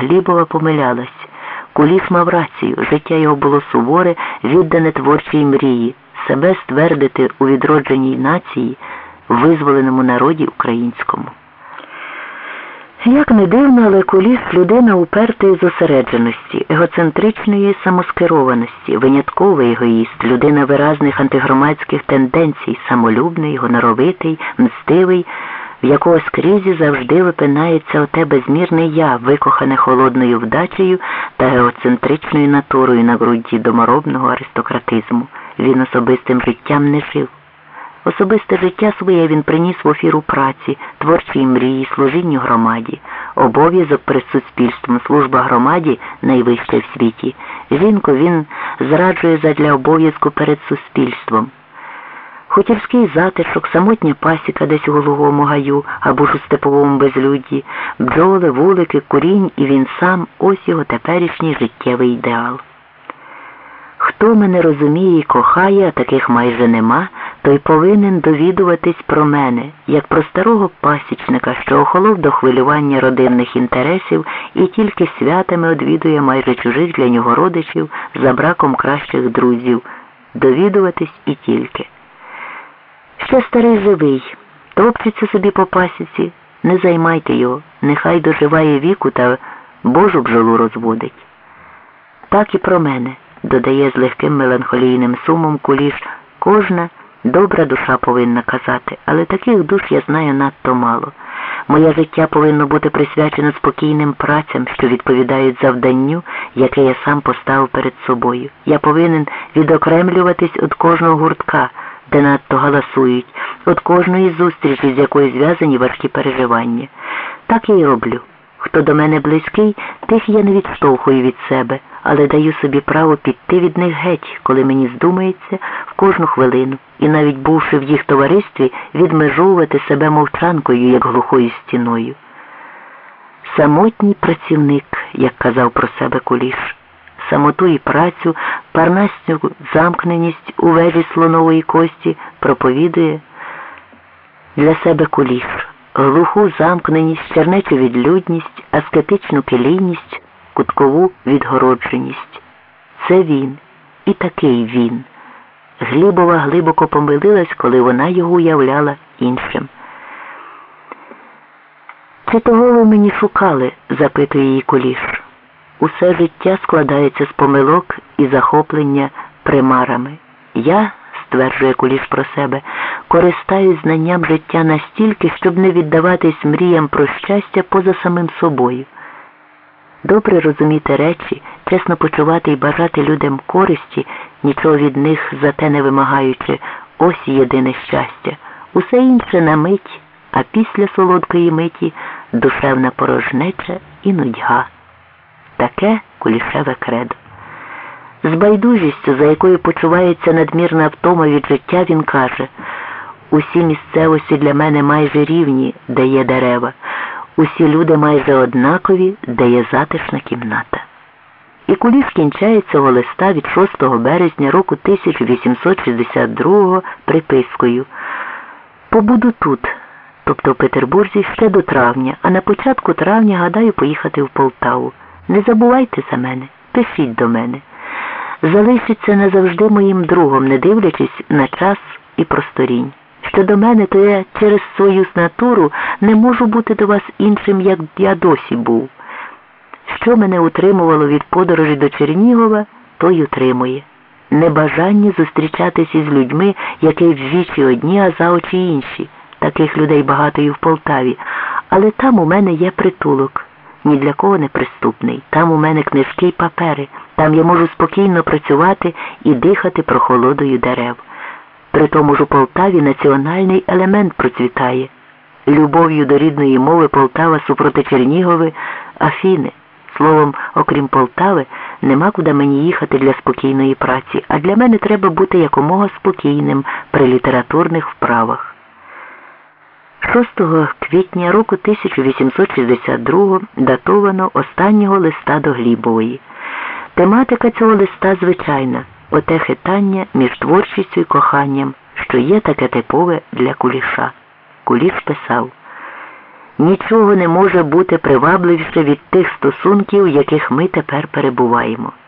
Глібова помилялась. Куліш мав рацію, життя його було суворе, віддане творчій мрії, себе ствердити у відродженій нації, визволеному народі українському. Як не дивно, але куліс людина упертої зосередженості, егоцентричної самоскерованості, винятковий егоїст, людина виразних антигромадських тенденцій, самолюбний, гоноровитий, мстивий, в якого скрізі завжди випинається оте безмірне я, викохане холодною вдачею та егоцентричною натурою на ґрунті доморобного аристократизму. Він особистим життям не жив. Особисте життя своє він приніс в офіру праці, творчій мрії, служінню громаді, обов'язок перед суспільством, служба громаді найвища в світі. Жінку він зраджує задля обов'язку перед суспільством. Хутірський затишок, самотня пасіка десь у голубому гаю або ж у степовому безлюдді, бджоли, вулики, курінь і він сам ось його теперішній життєвий ідеал. Хто мене розуміє і кохає, а таких майже нема, той повинен довідуватись про мене, як про старого пасічника, що охолов до хвилювання родинних інтересів і тільки святами одвідує майже чужих для нього родичів за браком кращих друзів, довідуватись і тільки. Ще старий живий, топчеться собі по пасіці, не займайте його, нехай доживає віку та Божу бджолу розводить. Так і про мене, додає з легким меланхолійним сумом куліш, кожна добра душа повинна казати, але таких душ я знаю надто мало. Моє життя повинно бути присвячено спокійним працям, що відповідають завданню, яке я сам поставив перед собою. Я повинен відокремлюватись від кожного гуртка де надто галасують, від кожної зустрічі, з якою зв'язані важкі переживання. Так я й роблю. Хто до мене близький, тих я не відштовхую від себе, але даю собі право піти від них геть, коли мені здумається в кожну хвилину, і навіть бувши в їх товаристві, відмежовувати себе мовчанкою, як глухою стіною. Самотній працівник, як казав про себе куліш самоту і працю, парнастю замкненість у вежі слонової кості проповідує для себе куліш, глуху замкненість, чернечу відлюдність, аскетичну келійність, куткову відгородженість. Це він, і такий він. Глібова глибоко помилилась, коли вона його уявляла іншим. Чи того ви мені шукали? запитує її куліш. Усе життя складається з помилок і захоплення примарами. Я, стверджує куліш про себе, користаюсь знанням життя настільки, щоб не віддаватись мріям про щастя поза самим собою. Добре розуміти речі, чесно почувати і бажати людям користі, нічого від них зате не вимагаючи, ось єдине щастя. Усе інше на мить, а після солодкої миті душевна порожнеча і нудьга таке кулішеве кредо. З байдужістю, за якою почувається надмірна втома від життя, він каже усі місцевості для мене майже рівні, де є дерева, усі люди майже однакові, де є затишна кімната. І куліш кінчає цього листа від 6 березня року 1862 припискою Побуду тут, тобто в Петербурзі ще до травня, а на початку травня гадаю поїхати в Полтаву. Не забувайте за мене, пишіть до мене. Залишиться назавжди моїм другом, не дивлячись на час і просторінь. Щодо мене, то я через свою натуру не можу бути до вас іншим, як я досі був. Що мене утримувало від подорожі до Чернігова, то й утримує. Небажання зустрічатися із людьми, які в вічі одні, а за очі інші. Таких людей багато і в Полтаві, але там у мене є притулок ні для кого не приступний. Там у мене книжки й папери, там я можу спокійно працювати і дихати прохолодою дерев. При тому ж у Полтаві національний елемент процвітає. Любов'ю до рідної мови Полтава супроти Чернігови Афіни. Словом, окрім Полтави, нема куди мені їхати для спокійної праці, а для мене треба бути якомога спокійним при літературних вправах. 6 квітня року 1862 датовано останнього листа до Глібової. Тематика цього листа звичайна оте хитання між творчістю і коханням, що є таке типове для куліша. Куліш писав Нічого не може бути привабливіше від тих стосунків, в яких ми тепер перебуваємо.